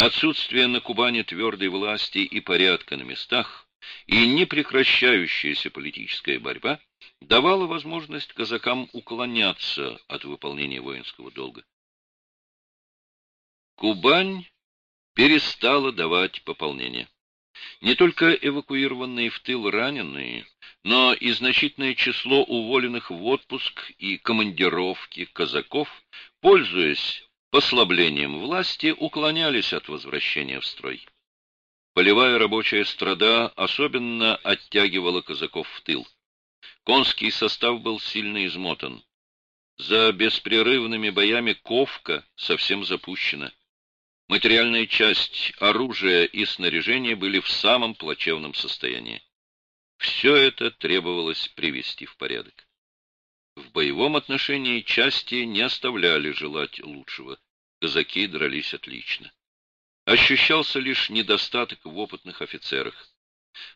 Отсутствие на Кубани твердой власти и порядка на местах и непрекращающаяся политическая борьба давала возможность казакам уклоняться от выполнения воинского долга. Кубань перестала давать пополнение. Не только эвакуированные в тыл раненые, но и значительное число уволенных в отпуск и командировки казаков, пользуясь послаблением власти, уклонялись от возвращения в строй. Полевая рабочая страда особенно оттягивала казаков в тыл. Конский состав был сильно измотан. За беспрерывными боями Ковка совсем запущена. Материальная часть, оружия и снаряжения были в самом плачевном состоянии. Все это требовалось привести в порядок. В боевом отношении части не оставляли желать лучшего. Казаки дрались отлично. Ощущался лишь недостаток в опытных офицерах.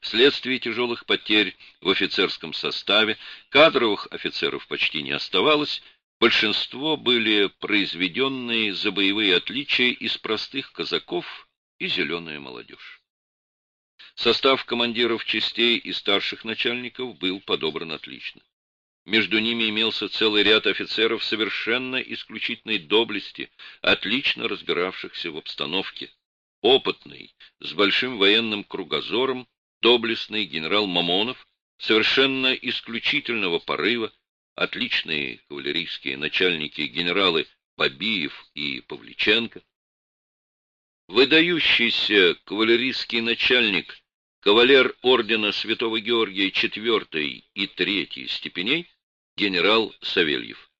Вследствие тяжелых потерь в офицерском составе кадровых офицеров почти не оставалось, Большинство были произведенные за боевые отличия из простых казаков и зеленая молодежь. Состав командиров частей и старших начальников был подобран отлично. Между ними имелся целый ряд офицеров совершенно исключительной доблести, отлично разбиравшихся в обстановке. Опытный, с большим военным кругозором, доблестный генерал Мамонов, совершенно исключительного порыва, отличные кавалерийские начальники генералы Бабиев и Павличенко, выдающийся кавалерийский начальник, кавалер ордена Святого Георгия IV и III степеней, генерал Савельев.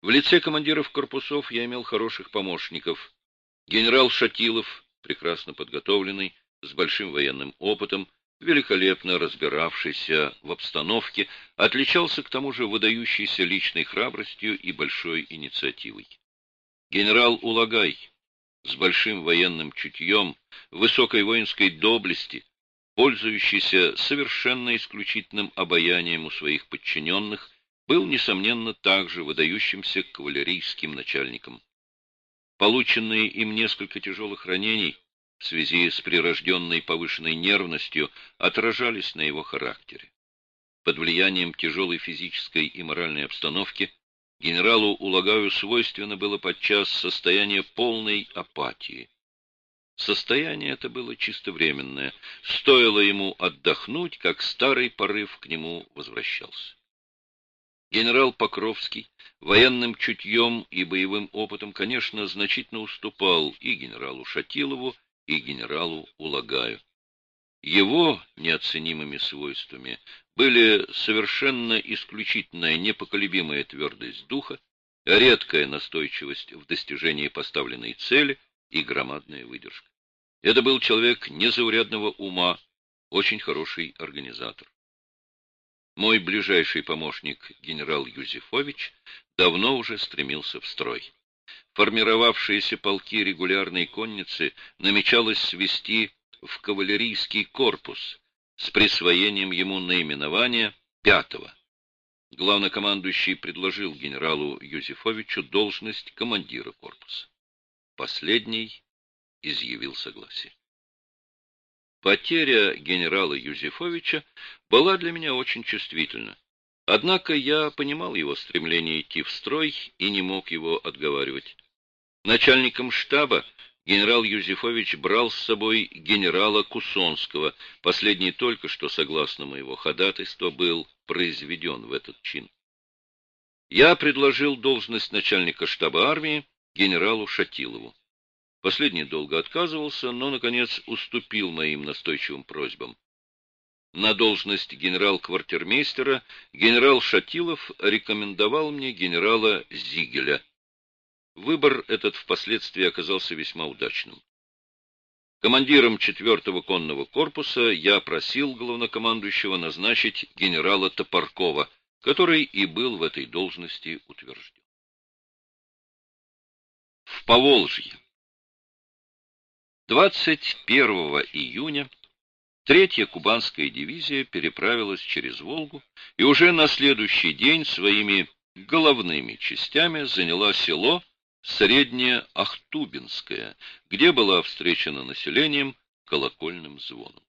В лице командиров корпусов я имел хороших помощников. Генерал Шатилов, прекрасно подготовленный, с большим военным опытом, великолепно разбиравшийся в обстановке, отличался к тому же выдающейся личной храбростью и большой инициативой. Генерал Улагай, с большим военным чутьем, высокой воинской доблести, пользующийся совершенно исключительным обаянием у своих подчиненных, был, несомненно, также выдающимся кавалерийским начальником. Полученные им несколько тяжелых ранений в связи с прирожденной повышенной нервностью отражались на его характере. Под влиянием тяжелой физической и моральной обстановки генералу Улагаю свойственно было подчас состояние полной апатии. Состояние это было чисто временное. Стоило ему отдохнуть, как старый порыв к нему возвращался. Генерал Покровский военным чутьем и боевым опытом, конечно, значительно уступал и генералу Шатилову, и генералу Улагаю. Его неоценимыми свойствами были совершенно исключительная непоколебимая твердость духа, редкая настойчивость в достижении поставленной цели и громадная выдержка. Это был человек незаурядного ума, очень хороший организатор. Мой ближайший помощник, генерал Юзефович, давно уже стремился в строй формировавшиеся полки регулярной конницы намечалось свести в кавалерийский корпус с присвоением ему наименования пятого. Главнокомандующий предложил генералу Юзефовичу должность командира корпуса. Последний изъявил согласие. Потеря генерала Юзефовича была для меня очень чувствительна. Однако я понимал его стремление идти в строй и не мог его отговаривать. Начальником штаба генерал Юзефович брал с собой генерала Кусонского, последний только что, согласно моего ходатайства, был произведен в этот чин. Я предложил должность начальника штаба армии генералу Шатилову. Последний долго отказывался, но, наконец, уступил моим настойчивым просьбам. На должность генерал-квартирмейстера генерал Шатилов рекомендовал мне генерала Зигеля. Выбор этот впоследствии оказался весьма удачным. Командиром 4-го конного корпуса я просил главнокомандующего назначить генерала Топоркова, который и был в этой должности утвержден. В Поволжье 21 июня Третья кубанская дивизия переправилась через Волгу и уже на следующий день своими головными частями заняла село Средняя Ахтубинская, где была встречена населением колокольным звоном.